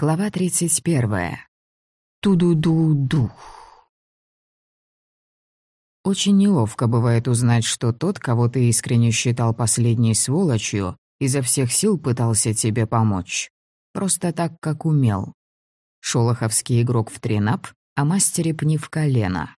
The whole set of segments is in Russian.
Глава 31. Ту-ду-ду-дух. Очень неловко бывает узнать, что тот, кого ты искренне считал последней сволочью, изо всех сил пытался тебе помочь. Просто так, как умел. Шолоховский игрок в тренап, а мастере пни в колено.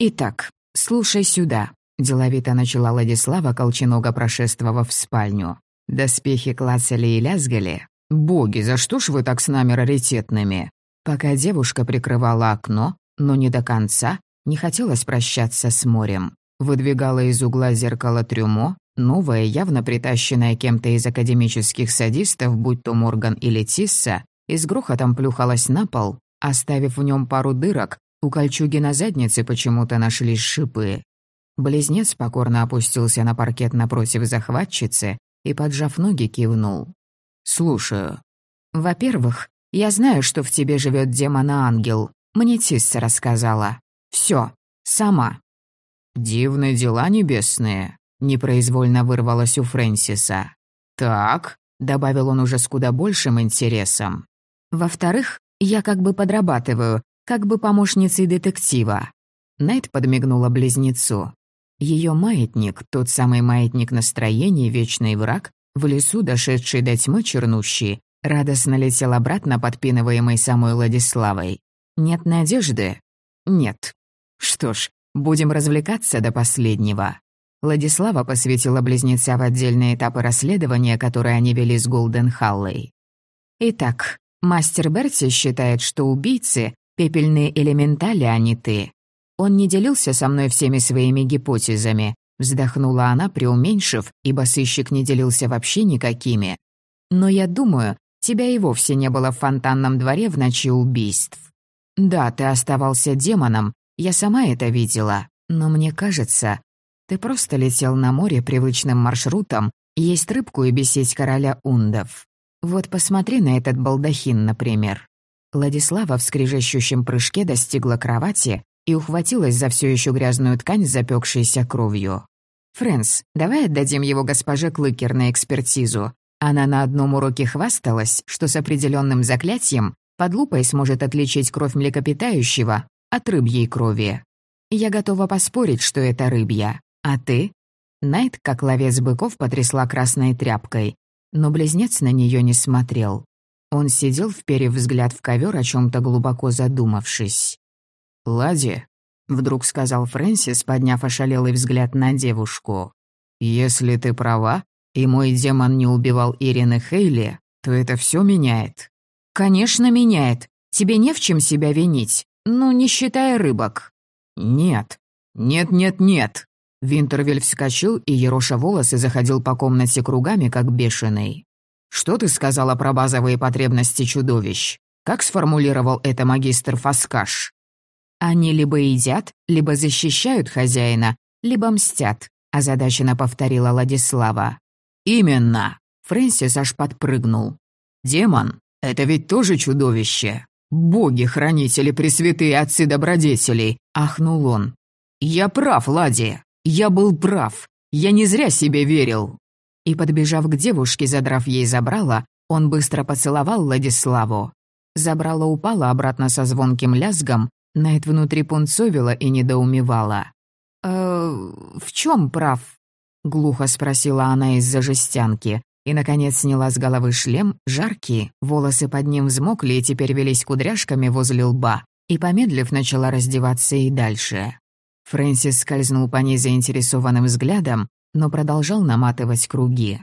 «Итак, слушай сюда», — деловито начала Владислава, колченога прошествовав в спальню. Доспехи клацали и лязгали, «Боги, за что ж вы так с нами раритетными?» Пока девушка прикрывала окно, но не до конца, не хотелось прощаться с морем. Выдвигала из угла зеркало трюмо, новое, явно притащенное кем-то из академических садистов, будь то Морган или Тисса, и с грохотом плюхалась на пол, оставив в нем пару дырок, у кольчуги на заднице почему-то нашлись шипы. Близнец покорно опустился на паркет напротив захватчицы и, поджав ноги, кивнул. «Слушаю». «Во-первых, я знаю, что в тебе живет демон-ангел. Мне Тисса рассказала. Все, сама». «Дивные дела небесные», — непроизвольно вырвалось у Фрэнсиса. «Так», — добавил он уже с куда большим интересом. «Во-вторых, я как бы подрабатываю, как бы помощницей детектива». Найт подмигнула близнецу. Ее маятник, тот самый маятник настроения, вечный враг, в лесу, дошедший до тьмы чернущий, радостно летел обратно, подпинываемый самой Владиславой. «Нет надежды?» «Нет». «Что ж, будем развлекаться до последнего». Владислава посвятила близнеца в отдельные этапы расследования, которые они вели с Голден Халлой. «Итак, мастер Берти считает, что убийцы — пепельные элементали, а не ты. Он не делился со мной всеми своими гипотезами, Вздохнула она, преуменьшив, ибо сыщик не делился вообще никакими. «Но я думаю, тебя и вовсе не было в фонтанном дворе в ночи убийств. Да, ты оставался демоном, я сама это видела, но мне кажется, ты просто летел на море привычным маршрутом, есть рыбку и бесить короля ундов. Вот посмотри на этот балдахин, например». Владислава в скрижащущем прыжке достигла кровати и ухватилась за все еще грязную ткань с запекшейся кровью. «Фрэнс, давай отдадим его госпоже Клыкер на экспертизу. Она на одном уроке хвасталась, что с определенным заклятием под лупой сможет отличить кровь млекопитающего от рыбьей крови. Я готова поспорить, что это рыбья. А ты?» Найт, как ловец быков, потрясла красной тряпкой, но близнец на нее не смотрел. Он сидел, вперев взгляд в ковер, о чем то глубоко задумавшись. «Лади, Вдруг сказал Фрэнсис, подняв ошалелый взгляд на девушку. «Если ты права, и мой демон не убивал Ирины Хейли, то это все меняет». «Конечно, меняет. Тебе не в чем себя винить. Ну, не считая рыбок». «Нет. Нет, нет, нет». Винтервель вскочил, и ероша волосы заходил по комнате кругами, как бешеный. «Что ты сказала про базовые потребности чудовищ? Как сформулировал это магистр Фаскаш?» Они либо едят, либо защищают хозяина, либо мстят», — озадаченно повторила Ладислава. «Именно!» — Фрэнсис аж подпрыгнул. «Демон — это ведь тоже чудовище. Боги-хранители, пресвятые отцы добродетелей!» — ахнул он. «Я прав, Лади. Я был прав. Я не зря себе верил». И, подбежав к девушке, задрав ей забрала, он быстро поцеловал Владиславу. Забрала упала обратно со звонким лязгом, Найт внутри пунцовила и недоумевала. «Э, в чем прав?» — глухо спросила она из-за жестянки. И, наконец, сняла с головы шлем, жаркий, волосы под ним взмокли и теперь велись кудряшками возле лба, и, помедлив, начала раздеваться и дальше. Фрэнсис скользнул по ней заинтересованным взглядом, но продолжал наматывать круги.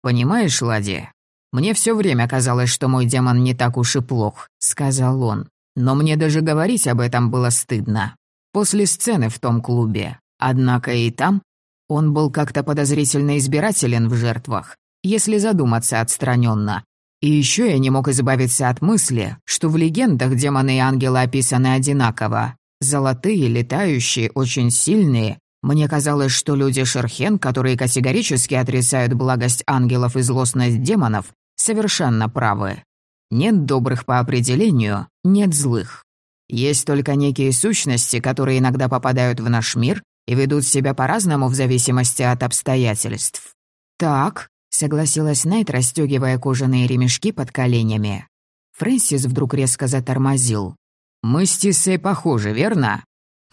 «Понимаешь, Лади, мне все время казалось, что мой демон не так уж и плох», — сказал он. Но мне даже говорить об этом было стыдно. После сцены в том клубе. Однако и там он был как-то подозрительно избирателен в жертвах, если задуматься отстраненно. И еще я не мог избавиться от мысли, что в легендах демоны и ангелы описаны одинаково. Золотые, летающие, очень сильные. Мне казалось, что люди Шерхен, которые категорически отрицают благость ангелов и злостность демонов, совершенно правы. Нет добрых по определению, нет злых. Есть только некие сущности, которые иногда попадают в наш мир и ведут себя по-разному в зависимости от обстоятельств. Так, согласилась Найт, расстегивая кожаные ремешки под коленями. Фрэнсис вдруг резко затормозил. «Мы с Тиссой похожи, верно?»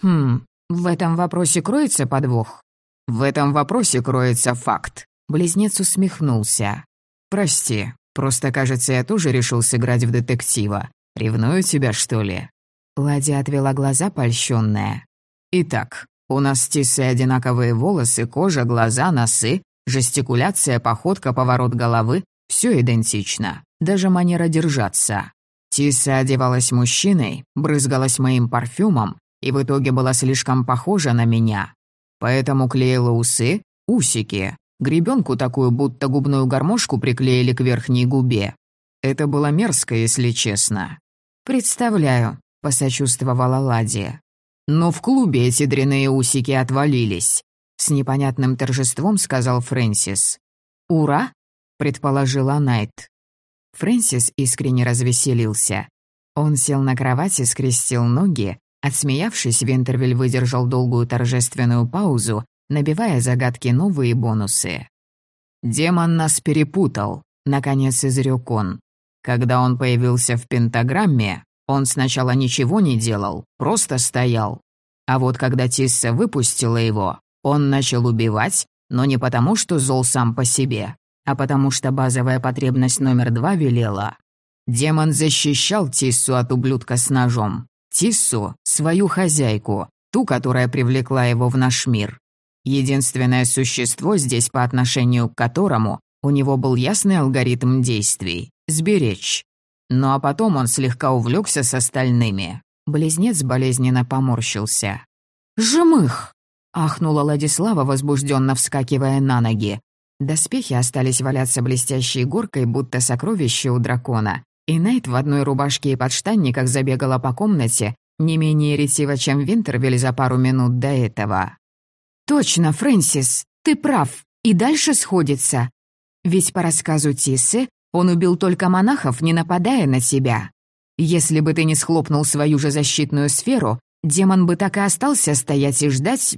«Хм, в этом вопросе кроется подвох?» «В этом вопросе кроется факт», — близнец усмехнулся. «Прости, просто, кажется, я тоже решил сыграть в детектива. Ревную тебя, что ли?» Ладя отвела глаза, польщенная. «Итак, у нас с Тиссой одинаковые волосы, кожа, глаза, носы, жестикуляция, походка, поворот головы — все идентично, даже манера держаться. Тисса одевалась мужчиной, брызгалась моим парфюмом и в итоге была слишком похожа на меня. Поэтому клеила усы, усики, гребенку такую, будто губную гармошку приклеили к верхней губе. Это было мерзко, если честно. «Представляю», — посочувствовала Ладия. «Но в клубе эти дряные усики отвалились», — с непонятным торжеством сказал Фрэнсис. «Ура!» — предположила Найт. Фрэнсис искренне развеселился. Он сел на кровати, скрестил ноги. Отсмеявшись, Винтервиль выдержал долгую торжественную паузу, набивая загадки новые бонусы. «Демон нас перепутал», — наконец изрёк он. Когда он появился в пентаграмме, он сначала ничего не делал, просто стоял. А вот когда Тисса выпустила его, он начал убивать, но не потому, что зол сам по себе, а потому что базовая потребность номер два велела. Демон защищал Тиссу от ублюдка с ножом. Тиссу — свою хозяйку, ту, которая привлекла его в наш мир. Единственное существо здесь, по отношению к которому у него был ясный алгоритм действий — сберечь. Ну а потом он слегка увлекся с остальными. Близнец болезненно поморщился. «Жмых!» — ахнула Ладислава, возбужденно вскакивая на ноги. Доспехи остались валяться блестящей горкой, будто сокровище у дракона. И Найт в одной рубашке и подштанниках забегала по комнате, не менее ретиво, чем Винтервиль за пару минут до этого. «Точно, Фрэнсис, ты прав, и дальше сходится. Ведь по рассказу Тиссы он убил только монахов, не нападая на себя. Если бы ты не схлопнул свою же защитную сферу, демон бы так и остался стоять и ждать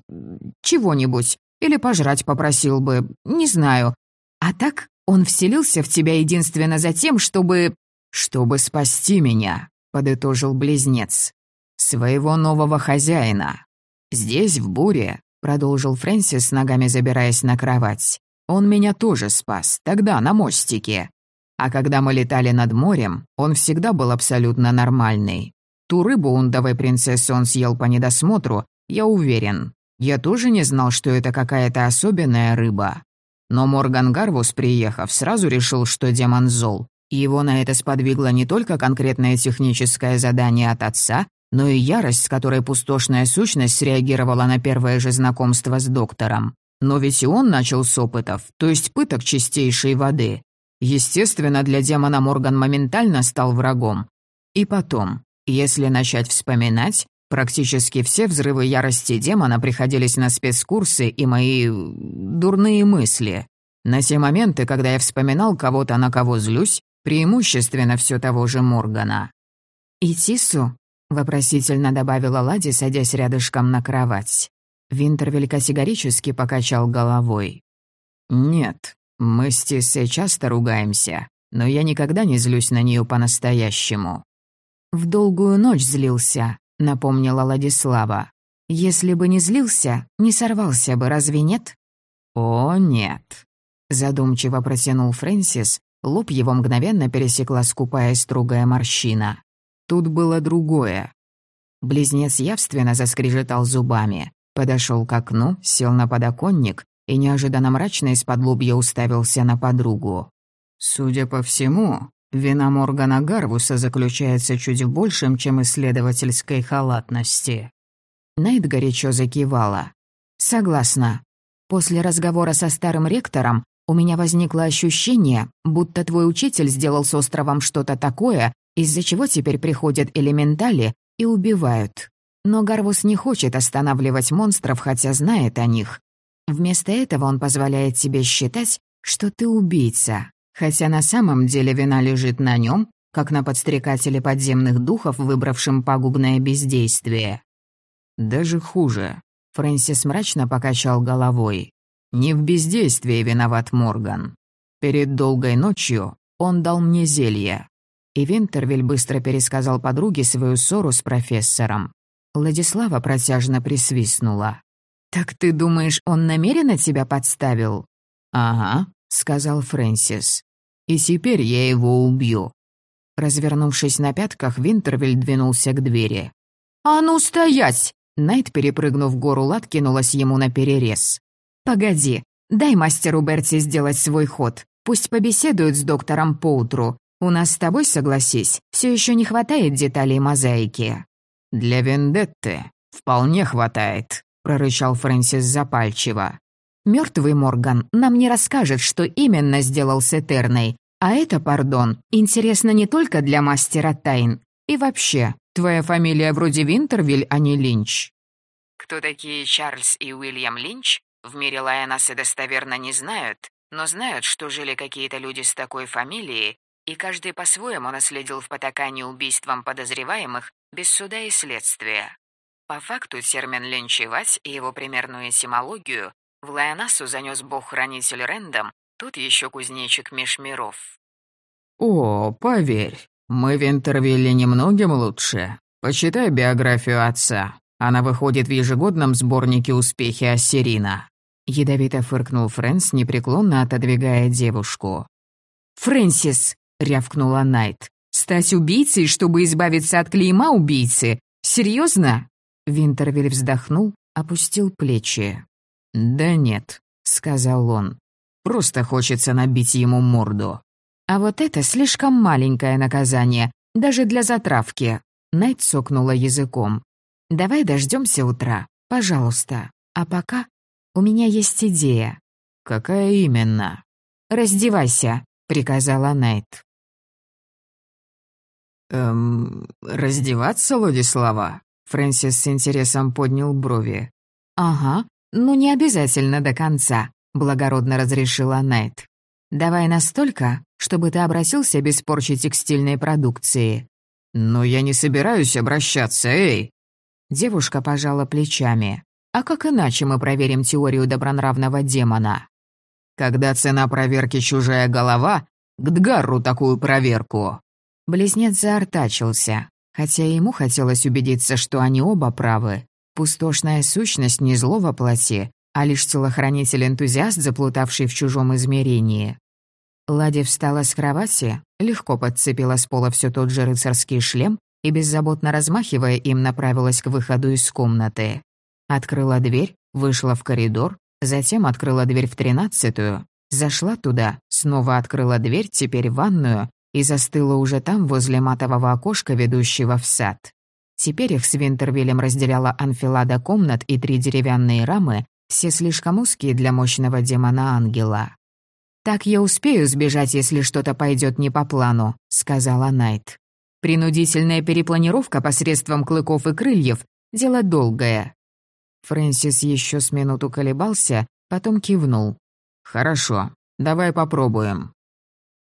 чего-нибудь, или пожрать попросил бы, не знаю. А так он вселился в тебя единственно за тем, чтобы... «Чтобы спасти меня», — подытожил близнец. «Своего нового хозяина. Здесь, в буре», — продолжил Фрэнсис, ногами забираясь на кровать. Он меня тоже спас, тогда на мостике. А когда мы летали над морем, он всегда был абсолютно нормальный. Ту рыбу ундовой принцессы он съел по недосмотру, я уверен. Я тоже не знал, что это какая-то особенная рыба. Но Морган Гарвус, приехав, сразу решил, что демон зол. И его на это сподвигло не только конкретное техническое задание от отца, но и ярость, с которой пустошная сущность среагировала на первое же знакомство с доктором. Но ведь и он начал с опытов, то есть пыток чистейшей воды. Естественно, для демона Морган моментально стал врагом. И потом, если начать вспоминать, практически все взрывы ярости демона приходились на спецкурсы и мои... дурные мысли. На те моменты, когда я вспоминал кого-то, на кого злюсь, преимущественно все того же Моргана. «И Тису?» — вопросительно добавила Лади, садясь рядышком на кровать. Винтервель категорически покачал головой. «Нет, мы с Тиссой часто ругаемся, но я никогда не злюсь на нее по-настоящему». «В долгую ночь злился», — напомнила Ладислава. «Если бы не злился, не сорвался бы, разве нет?» «О, нет», — задумчиво протянул Фрэнсис, лоб его мгновенно пересекла скупая строгая морщина. Тут было другое. Близнец явственно заскрежетал зубами. Подошел к окну, сел на подоконник и неожиданно мрачно из-под лобья уставился на подругу. «Судя по всему, вина Моргана Гарвуса заключается чуть в большем, чем исследовательской халатности». Найт горячо закивала. «Согласна. После разговора со старым ректором у меня возникло ощущение, будто твой учитель сделал с островом что-то такое, из-за чего теперь приходят элементали и убивают. Но Гарвус не хочет останавливать монстров, хотя знает о них. Вместо этого он позволяет тебе считать, что ты убийца, хотя на самом деле вина лежит на нем, как на подстрекателе подземных духов, выбравшем пагубное бездействие. Даже хуже. Фрэнсис мрачно покачал головой. Не в бездействии виноват Морган. Перед долгой ночью он дал мне зелье». И Винтервиль быстро пересказал подруге свою ссору с профессором. Владислава протяжно присвистнула. «Так ты думаешь, он намеренно тебя подставил?» «Ага», — сказал Фрэнсис. «И теперь я его убью». Развернувшись на пятках, Винтервиль двинулся к двери. «А ну, стоять!» Найт, перепрыгнув гору лад, кинулась ему на перерез. «Погоди, дай мастеру Берти сделать свой ход. Пусть побеседуют с доктором поутру. У нас с тобой, согласись, все еще не хватает деталей мозаики». «Для вендетты вполне хватает», — прорычал Фрэнсис запальчиво. Мертвый Морган нам не расскажет, что именно сделал с Этерной. А это, пардон, интересно не только для мастера тайн. И вообще, твоя фамилия вроде Винтервиль, а не Линч». Кто такие Чарльз и Уильям Линч, в мире Лайонасы достоверно не знают, но знают, что жили какие-то люди с такой фамилией, и каждый по-своему наследил в потакании убийством подозреваемых без суда и следствия. По факту термин «линчевать» и его примерную этимологию в Лайонасу занес бог-хранитель Рэндом, тут еще кузнечик меж миров. «О, поверь, мы в Интервилле немногим лучше. Почитай биографию отца. Она выходит в ежегодном сборнике «Успехи Ассирина». Ядовито фыркнул Фрэнс, непреклонно отодвигая девушку. «Фрэнсис!» — рявкнула Найт. «Стать убийцей, чтобы избавиться от клейма убийцы? Серьезно?» Винтервиль вздохнул, опустил плечи. «Да нет», — сказал он. «Просто хочется набить ему морду». «А вот это слишком маленькое наказание, даже для затравки», — Найт сокнула языком. «Давай дождемся утра, пожалуйста. А пока у меня есть идея». «Какая именно?» «Раздевайся», — приказала Найт. «Эм, раздеваться, Владислава?» Фрэнсис с интересом поднял брови. «Ага, ну не обязательно до конца», — благородно разрешила Найт. «Давай настолько, чтобы ты обратился без порчи текстильной продукции». «Но я не собираюсь обращаться, эй!» Девушка пожала плечами. А как иначе мы проверим теорию добронравного демона? Когда цена проверки чужая голова, к Дгарру такую проверку. Близнец заортачился, хотя ему хотелось убедиться, что они оба правы. Пустошная сущность не зло во плоти, а лишь телохранитель-энтузиаст, заплутавший в чужом измерении. Лади встала с кровати, легко подцепила с пола все тот же рыцарский шлем и, беззаботно размахивая им, направилась к выходу из комнаты. Открыла дверь, вышла в коридор, затем открыла дверь в тринадцатую, зашла туда, снова открыла дверь, теперь в ванную, и застыла уже там, возле матового окошка, ведущего в сад. Теперь их с Винтервиллем разделяла анфилада комнат и три деревянные рамы, все слишком узкие для мощного демона-ангела. «Так я успею сбежать, если что-то пойдет не по плану», — сказала Найт. «Принудительная перепланировка посредством клыков и крыльев — дело долгое. Фрэнсис еще с минуту колебался, потом кивнул. «Хорошо, давай попробуем».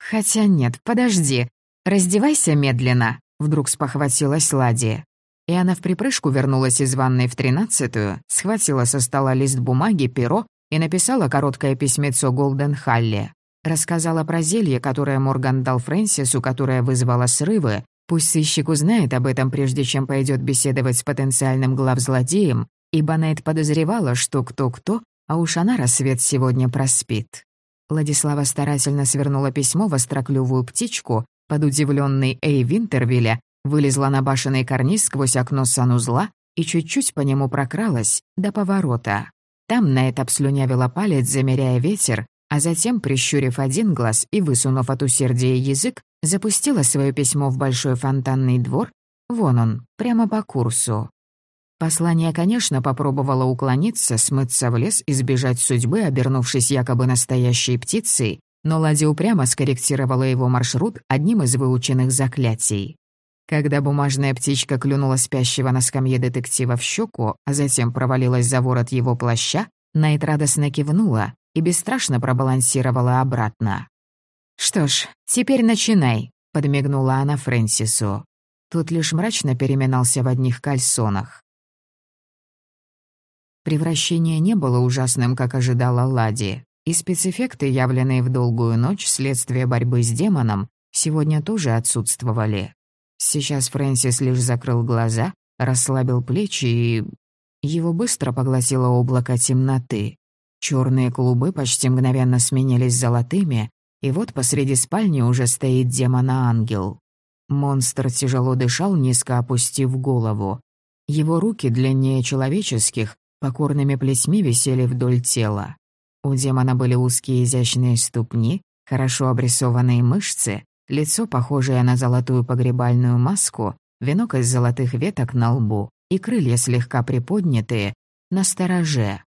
«Хотя нет, подожди. Раздевайся медленно», — вдруг спохватилась Лади. И она в припрыжку вернулась из ванной в тринадцатую, схватила со стола лист бумаги, перо и написала короткое письмецо Голден Халли. Рассказала про зелье, которое Морган дал Фрэнсису, которое вызвало срывы. Пусть сыщик узнает об этом, прежде чем пойдет беседовать с потенциальным главзлодеем, ибо Найт подозревала, что кто-кто, а уж она рассвет сегодня проспит. Владислава старательно свернула письмо в остроклювую птичку, под удивленный Эй Винтервилля, вылезла на башенный карниз сквозь окно санузла и чуть-чуть по нему прокралась до поворота. Там Найт обслюнявила палец, замеряя ветер, а затем, прищурив один глаз и высунув от усердия язык, запустила свое письмо в большой фонтанный двор, вон он, прямо по курсу. Послание, конечно, попробовало уклониться, смыться в лес и сбежать судьбы, обернувшись якобы настоящей птицей, но Лади упрямо скорректировала его маршрут одним из выученных заклятий. Когда бумажная птичка клюнула спящего на скамье детектива в щеку, а затем провалилась за ворот его плаща, Найт радостно кивнула и бесстрашно пробалансировала обратно. «Что ж, теперь начинай», — подмигнула она Фрэнсису. Тут лишь мрачно переминался в одних кальсонах. Превращение не было ужасным, как ожидала Лади. И спецэффекты, явленные в долгую ночь вследствие борьбы с демоном, сегодня тоже отсутствовали. Сейчас Фрэнсис лишь закрыл глаза, расслабил плечи и... Его быстро поглотило облако темноты. Черные клубы почти мгновенно сменились золотыми, и вот посреди спальни уже стоит демона-ангел. Монстр тяжело дышал, низко опустив голову. Его руки, длиннее человеческих, покорными плетьми висели вдоль тела. У демона были узкие изящные ступни, хорошо обрисованные мышцы, лицо, похожее на золотую погребальную маску, венок из золотых веток на лбу и крылья слегка приподнятые, на стороже.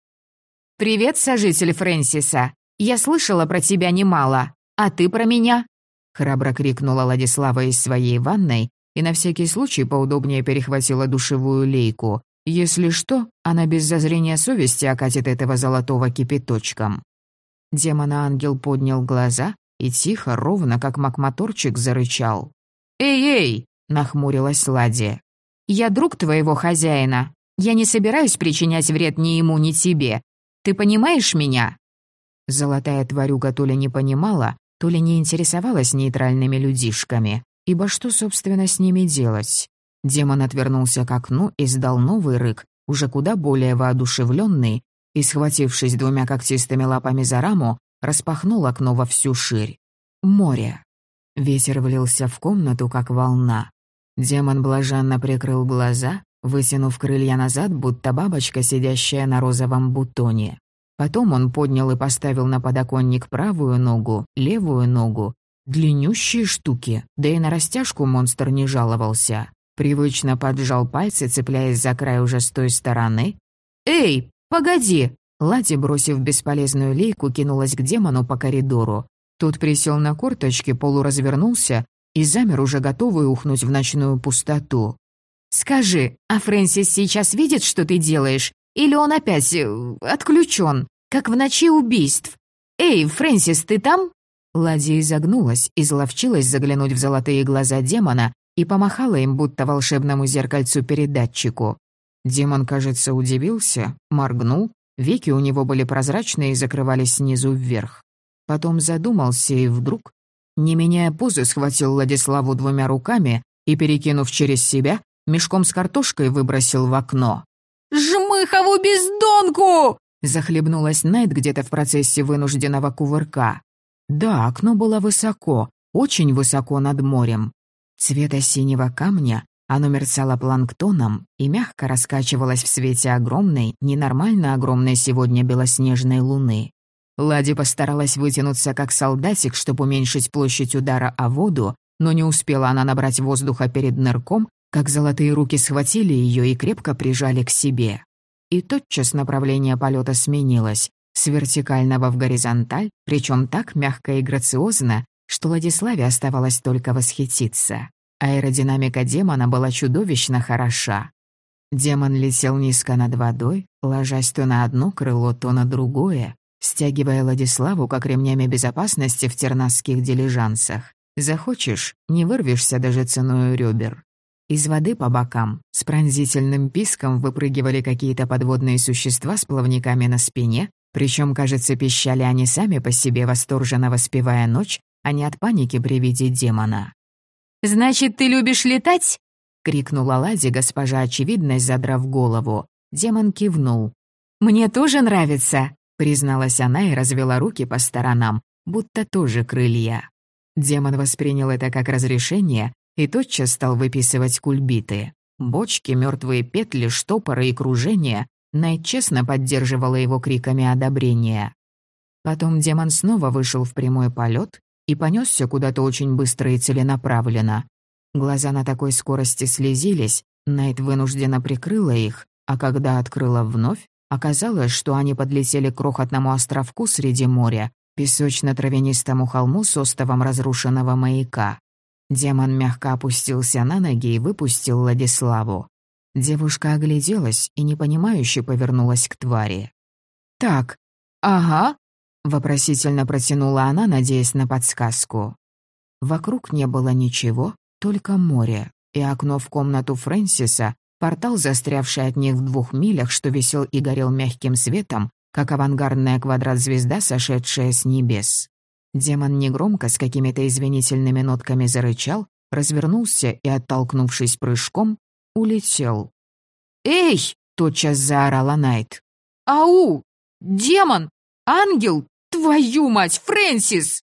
«Привет, сожитель Фрэнсиса! Я слышала про тебя немало, а ты про меня?» Храбро крикнула Ладислава из своей ванной и на всякий случай поудобнее перехватила душевую лейку, если что, она без зазрения совести окатит этого золотого кипяточком. Демона-ангел поднял глаза и тихо, ровно, как макмоторчик, зарычал. «Эй-эй!» — нахмурилась Лади. «Я друг твоего хозяина. Я не собираюсь причинять вред ни ему, ни тебе. Ты понимаешь меня?» Золотая тварюга то ли не понимала, то ли не интересовалась нейтральными людишками, ибо что, собственно, с ними делать? Демон отвернулся к окну и сдал новый рык, уже куда более воодушевленный, и, схватившись двумя когтистыми лапами за раму, распахнул окно во всю ширь. Море. Ветер влился в комнату, как волна. Демон блаженно прикрыл глаза, вытянув крылья назад, будто бабочка, сидящая на розовом бутоне. Потом он поднял и поставил на подоконник правую ногу, левую ногу. Длиннющие штуки, да и на растяжку монстр не жаловался. Привычно поджал пальцы, цепляясь за край уже с той стороны. «Эй, погоди!» Лати, бросив бесполезную лейку, кинулась к демону по коридору. Тот присел на корточки, полуразвернулся и замер, уже готовый ухнуть в ночную пустоту. «Скажи, а Фрэнсис сейчас видит, что ты делаешь? Или он опять э, отключен, как в ночи убийств? Эй, Фрэнсис, ты там?» Ладья изогнулась, изловчилась заглянуть в золотые глаза демона и помахала им будто волшебному зеркальцу-передатчику. Демон, кажется, удивился, моргнул, веки у него были прозрачные и закрывались снизу вверх. Потом задумался и вдруг, не меняя позы, схватил Владиславу двумя руками и, перекинув через себя, мешком с картошкой выбросил в окно. «Жмыхову бездонку!» Захлебнулась Найт где-то в процессе вынужденного кувырка. Да, окно было высоко, очень высоко над морем. Цвета синего камня, оно мерцало планктоном и мягко раскачивалось в свете огромной, ненормально огромной сегодня белоснежной луны. Лади постаралась вытянуться как солдатик, чтобы уменьшить площадь удара о воду, но не успела она набрать воздуха перед нырком, как золотые руки схватили ее и крепко прижали к себе. И тотчас направление полета сменилось с вертикального в горизонталь, причем так мягко и грациозно, что Владиславе оставалось только восхититься. Аэродинамика демона была чудовищно хороша. Демон летел низко над водой, ложась то на одно крыло, то на другое, стягивая Владиславу как ремнями безопасности в тернасских дилижансах. Захочешь, не вырвешься даже ценой ребер. Из воды по бокам с пронзительным писком выпрыгивали какие-то подводные существа с плавниками на спине, причем, кажется, пищали они сами по себе, восторженно воспевая ночь, а не от паники при виде демона. «Значит, ты любишь летать?» — крикнула Лади госпожа очевидность, задрав голову. Демон кивнул. «Мне тоже нравится», — призналась она и развела руки по сторонам, будто тоже крылья. Демон воспринял это как разрешение и тотчас стал выписывать кульбиты. Бочки, мертвые петли, штопоры и кружения Найт честно поддерживала его криками одобрения. Потом демон снова вышел в прямой полет и понесся куда-то очень быстро и целенаправленно. Глаза на такой скорости слезились, Найт вынужденно прикрыла их, а когда открыла вновь, оказалось, что они подлетели к крохотному островку среди моря, песочно-травянистому холму с остовом разрушенного маяка. Демон мягко опустился на ноги и выпустил Владиславу. Девушка огляделась и непонимающе повернулась к твари. «Так, ага», Вопросительно протянула она, надеясь на подсказку. Вокруг не было ничего, только море, и окно в комнату Фрэнсиса, портал, застрявший от них в двух милях, что висел и горел мягким светом, как авангардная квадрат-звезда, сошедшая с небес. Демон негромко, с какими-то извинительными нотками зарычал, развернулся и, оттолкнувшись прыжком, улетел. «Эй!» — тотчас заорала Найт. «Ау! Демон! Ангел! Твою мать, Фрэнсис!»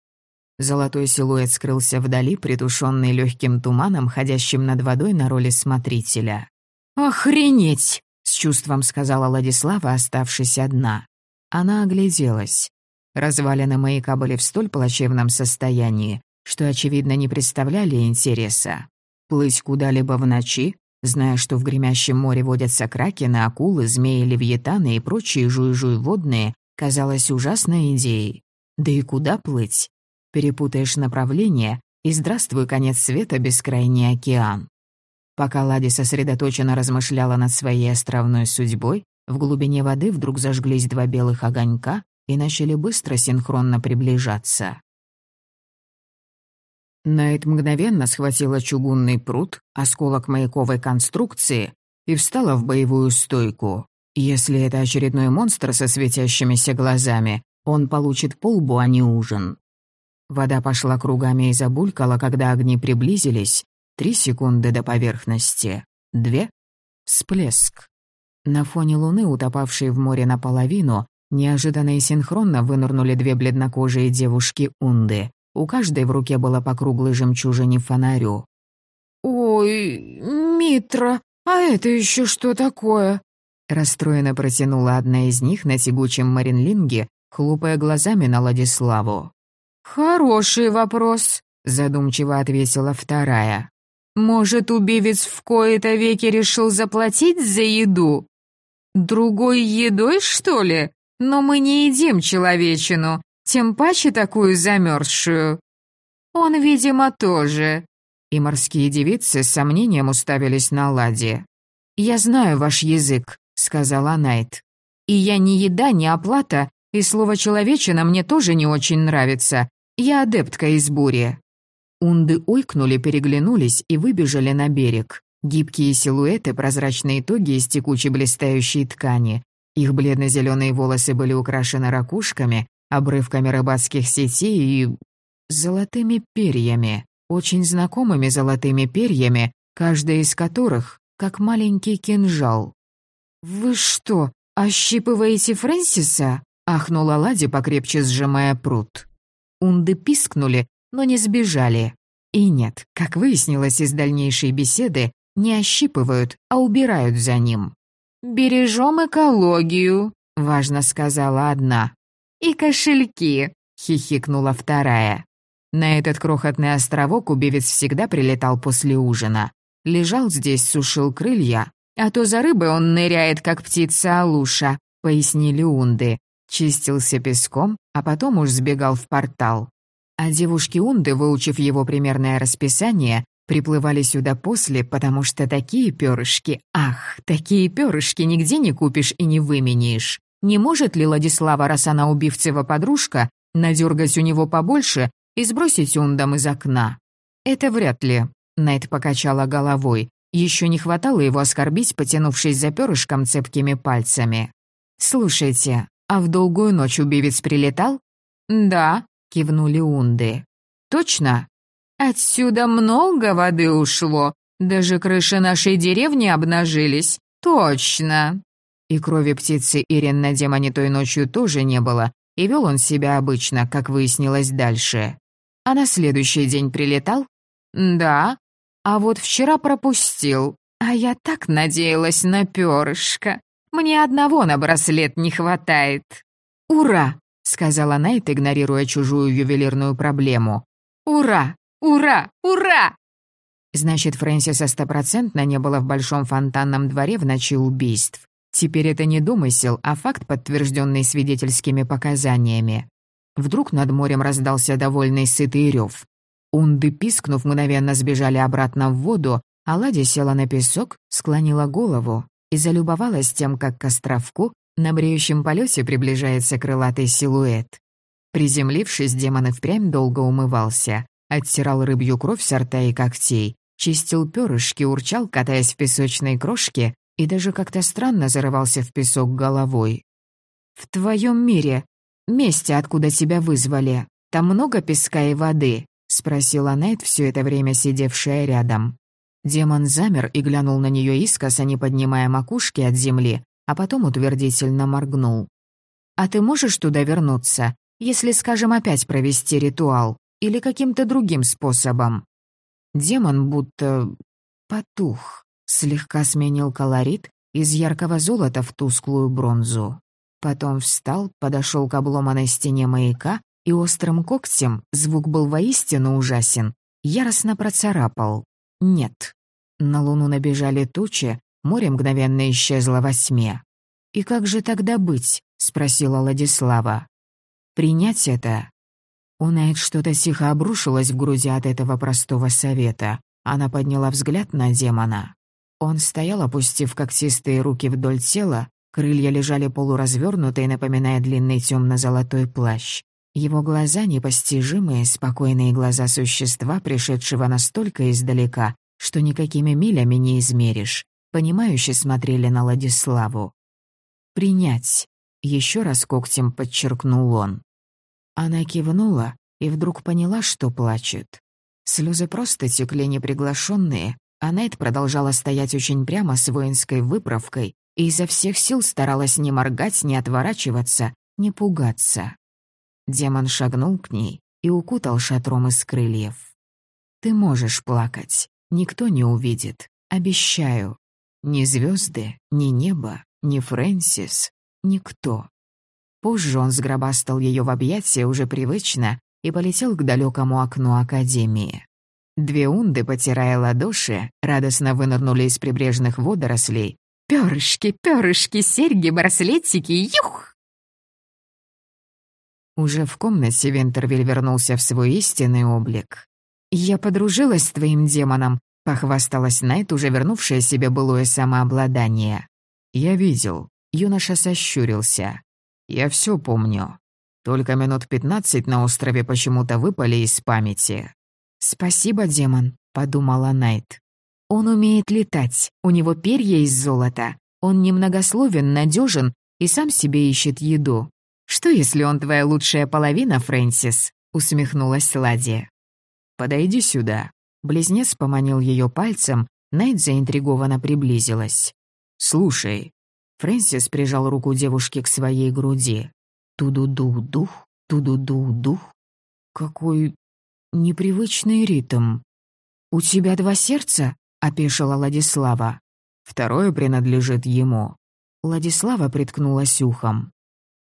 Золотой силуэт скрылся вдали, притушенный легким туманом, ходящим над водой на роли смотрителя. «Охренеть!» — с чувством сказала Владислава, оставшись одна. Она огляделась. Развалины маяка были в столь плачевном состоянии, что, очевидно, не представляли интереса. Плыть куда-либо в ночи, зная, что в гремящем море водятся кракены, акулы, змеи, левьетаны и прочие жуй-жуй водные, казалось ужасной идеей. Да и куда плыть? Перепутаешь направление, и здравствуй, конец света, бескрайний океан. Пока Лади сосредоточенно размышляла над своей островной судьбой, в глубине воды вдруг зажглись два белых огонька и начали быстро синхронно приближаться. Найт мгновенно схватила чугунный пруд, осколок маяковой конструкции, и встала в боевую стойку. Если это очередной монстр со светящимися глазами, он получит полбу, а не ужин. Вода пошла кругами и забулькала, когда огни приблизились. Три секунды до поверхности. Две. Всплеск. На фоне луны, утопавшей в море наполовину, неожиданно и синхронно вынырнули две бледнокожие девушки Унды. У каждой в руке было по круглой жемчужине фонарю. «Ой, Митра, а это еще что такое?» Расстроенно протянула одна из них на тягучем маринлинге, хлопая глазами на Ладиславу. «Хороший вопрос», — задумчиво ответила вторая. «Может, убивец в кои-то веки решил заплатить за еду? Другой едой, что ли? Но мы не едим человечину, тем паче такую замерзшую. Он, видимо, тоже». И морские девицы с сомнением уставились на Ладе. «Я знаю ваш язык», — сказала Найт. «И я ни еда, ни оплата, и слово «человечина» мне тоже не очень нравится. Я адептка из бури». Унды ойкнули, переглянулись и выбежали на берег. Гибкие силуэты, прозрачные тоги из текучей блистающей ткани. Их бледно-зеленые волосы были украшены ракушками, обрывками рыбацких сетей и... золотыми перьями. Очень знакомыми золотыми перьями, каждая из которых как маленький кинжал. «Вы что, ощипываете Фрэнсиса?» — ахнула Лади, покрепче сжимая пруд. Унды пискнули, но не сбежали. И нет, как выяснилось из дальнейшей беседы, не ощипывают, а убирают за ним. «Бережем экологию», — важно сказала одна. «И кошельки», — хихикнула вторая. На этот крохотный островок убивец всегда прилетал после ужина. Лежал здесь, сушил крылья, а то за рыбой он ныряет, как птица Алуша, пояснили унды. Чистился песком, а потом уж сбегал в портал. А девушки унды, выучив его примерное расписание, приплывали сюда после, потому что такие перышки, ах, такие перышки нигде не купишь и не выменишь. Не может ли Владислава, раз она убивцева подружка, надергать у него побольше и сбросить ундам из окна? Это вряд ли. Найт покачала головой. Еще не хватало его оскорбить, потянувшись за перышком цепкими пальцами. «Слушайте, а в долгую ночь убивец прилетал?» «Да», — кивнули унды. «Точно?» Отсюда много воды ушло, даже крыши нашей деревни обнажились. Точно. И крови птицы Ирин на демоне той ночью тоже не было, и вел он себя обычно, как выяснилось дальше. А на следующий день прилетал? Да. А вот вчера пропустил. А я так надеялась на перышко. Мне одного на браслет не хватает. «Ура!» — сказала Найт, игнорируя чужую ювелирную проблему. «Ура! Ура! Ура!» Значит, Фрэнсиса стопроцентно не было в большом фонтанном дворе в ночи убийств. Теперь это не домысел, а факт, подтвержденный свидетельскими показаниями. Вдруг над морем раздался довольный сытый рев. Унды, пискнув, мгновенно сбежали обратно в воду, а Ладя села на песок, склонила голову и залюбовалась тем, как к островку на бреющем полете приближается крылатый силуэт. Приземлившись, демон и впрямь долго умывался оттирал рыбью кровь с рта и когтей, чистил перышки, урчал, катаясь в песочной крошке, и даже как-то странно зарывался в песок головой. В твоем мире, месте, откуда тебя вызвали, там много песка и воды?» — спросила Найт, все это время сидевшая рядом. Демон замер и глянул на нее искоса, не поднимая макушки от земли, а потом утвердительно моргнул. «А ты можешь туда вернуться, если, скажем, опять провести ритуал или каким-то другим способом?» Демон будто потух, слегка сменил колорит из яркого золота в тусклую бронзу. Потом встал, подошел к обломанной стене маяка и острым когтем, звук был воистину ужасен, яростно процарапал. Нет. На луну набежали тучи, море мгновенно исчезло во тьме. «И как же тогда быть?» — спросила Ладислава. «Принять это?» У Найт что-то тихо обрушилось в груди от этого простого совета. Она подняла взгляд на демона. Он стоял, опустив когтистые руки вдоль тела, крылья лежали полуразвернутые, напоминая длинный темно-золотой плащ. Его глаза, непостижимые, спокойные глаза существа, пришедшего настолько издалека, что никакими милями не измеришь, понимающе смотрели на Ладиславу. «Принять», — еще раз когтем подчеркнул он. Она кивнула и вдруг поняла, что плачет. Слезы просто текли неприглашенные, а Найт продолжала стоять очень прямо с воинской выправкой и изо всех сил старалась не моргать, не отворачиваться, не пугаться. Демон шагнул к ней и укутал шатром из крыльев. «Ты можешь плакать, никто не увидит, обещаю. Ни звезды, ни небо, ни Фрэнсис, никто». Позже он сгробастал ее в объятия уже привычно и полетел к далекому окну Академии. Две унды, потирая ладоши, радостно вынырнули из прибрежных водорослей. «Пёрышки, пёрышки, серьги, браслетики, юх!» Уже в комнате Винтервиль вернулся в свой истинный облик. «Я подружилась с твоим демоном», — похвасталась Найт, уже вернувшая себе былое самообладание. «Я видел». Юноша сощурился. «Я все помню. Только минут пятнадцать на острове почему-то выпали из памяти». «Спасибо, демон», — подумала Найт. «Он умеет летать, у него перья из золота, он немногословен, надежен и сам себе ищет еду. «Что, если он твоя лучшая половина, Фрэнсис?» — усмехнулась Ладия. «Подойди сюда». Близнец поманил ее пальцем, Найт заинтригованно приблизилась. «Слушай». Фрэнсис прижал руку девушки к своей груди. Ту-ду-ду-дух, ту-ду-ду-дух. Какой непривычный ритм. «У тебя два сердца?» — опешила Ладислава. «Второе принадлежит ему». Ладислава приткнулась ухом.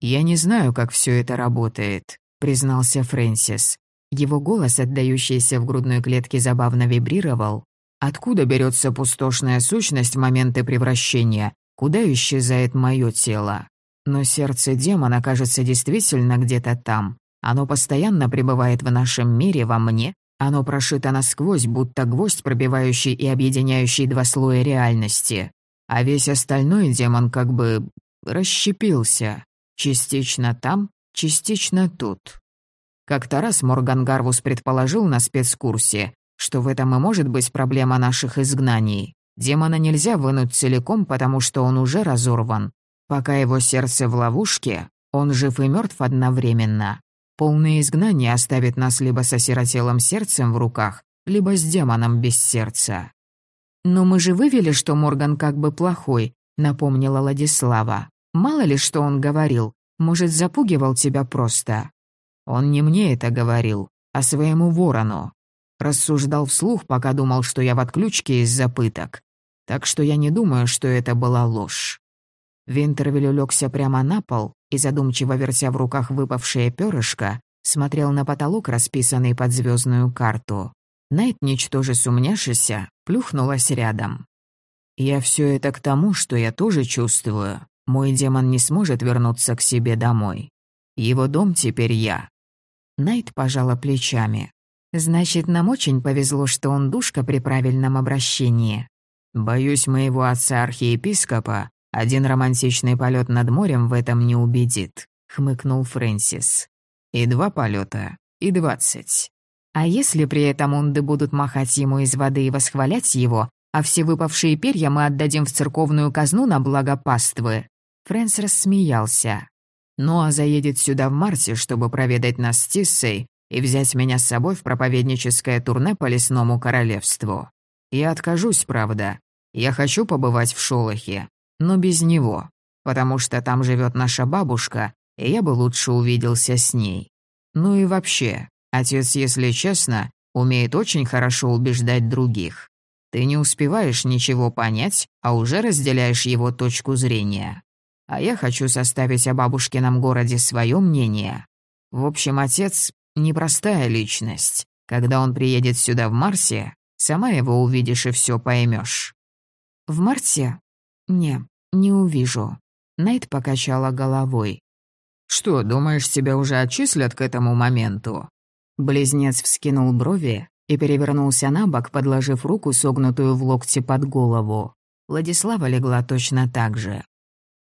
«Я не знаю, как все это работает», — признался Фрэнсис. Его голос, отдающийся в грудной клетке, забавно вибрировал. «Откуда берется пустошная сущность в моменты превращения? Куда исчезает мое тело? Но сердце демона, кажется, действительно где-то там. Оно постоянно пребывает в нашем мире, во мне. Оно прошито насквозь, будто гвоздь, пробивающий и объединяющий два слоя реальности. А весь остальной демон как бы расщепился. Частично там, частично тут. Как-то раз Морган Гарвус предположил на спецкурсе, что в этом и может быть проблема наших изгнаний. Демона нельзя вынуть целиком, потому что он уже разорван. Пока его сердце в ловушке, он жив и мертв одновременно. Полное изгнание оставит нас либо с осиротелым сердцем в руках, либо с демоном без сердца. «Но мы же вывели, что Морган как бы плохой», — напомнила Ладислава. Мало ли, что он говорил. Может, запугивал тебя просто. Он не мне это говорил, а своему ворону. Рассуждал вслух, пока думал, что я в отключке из-за пыток. Так что я не думаю, что это была ложь. Винтервиль улегся прямо на пол и, задумчиво вертя в руках выпавшее перышко, смотрел на потолок, расписанный под звездную карту. Найт, ничтоже сумняшися, плюхнулась рядом. «Я все это к тому, что я тоже чувствую. Мой демон не сможет вернуться к себе домой. Его дом теперь я». Найт пожала плечами. «Значит, нам очень повезло, что он душка при правильном обращении. Боюсь, моего отца-архиепископа один романтичный полет над морем в этом не убедит», — хмыкнул Фрэнсис. «И два полета, и двадцать. А если при этом унды будут махать ему из воды и восхвалять его, а все выпавшие перья мы отдадим в церковную казну на благо паствы?» Фрэнс рассмеялся. Ну а заедет сюда в марте, чтобы проведать нас с Тиссой и взять меня с собой в проповедническое турне по лесному королевству. Я откажусь, правда. Я хочу побывать в Шолохе, но без него, потому что там живет наша бабушка, и я бы лучше увиделся с ней. Ну и вообще, отец, если честно, умеет очень хорошо убеждать других. Ты не успеваешь ничего понять, а уже разделяешь его точку зрения. А я хочу составить о бабушкином городе свое мнение. В общем, отец — непростая личность. Когда он приедет сюда в Марсе, сама его увидишь и все поймешь. «В Марсе? Не, не увижу». Найт покачала головой. «Что, думаешь, тебя уже отчислят к этому моменту?» Близнец вскинул брови и перевернулся на бок, подложив руку, согнутую в локте под голову. Владислава легла точно так же.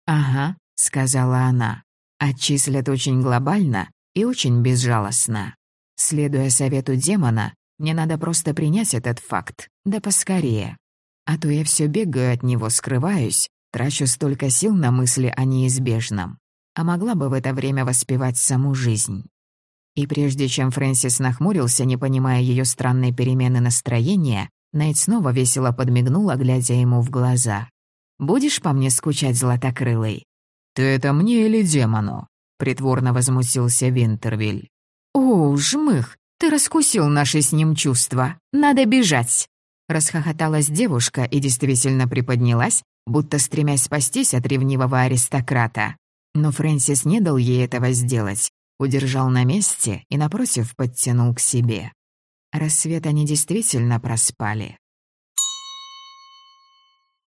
«Ага», — сказала она, — «отчислят очень глобально и очень безжалостно. Следуя совету демона, мне надо просто принять этот факт, да поскорее. А то я все бегаю от него, скрываюсь, трачу столько сил на мысли о неизбежном, а могла бы в это время воспевать саму жизнь». И прежде чем Фрэнсис нахмурился, не понимая ее странной перемены настроения, Найт снова весело подмигнула, глядя ему в глаза. «Будешь по мне скучать, златокрылый?» «Ты это мне или демону?» — притворно возмутился Винтервиль. «О, жмых, ты раскусил наши с ним чувства. Надо бежать!» Расхохоталась девушка и действительно приподнялась, будто стремясь спастись от ревнивого аристократа. Но Фрэнсис не дал ей этого сделать, удержал на месте и, напротив, подтянул к себе. Рассвет они действительно проспали.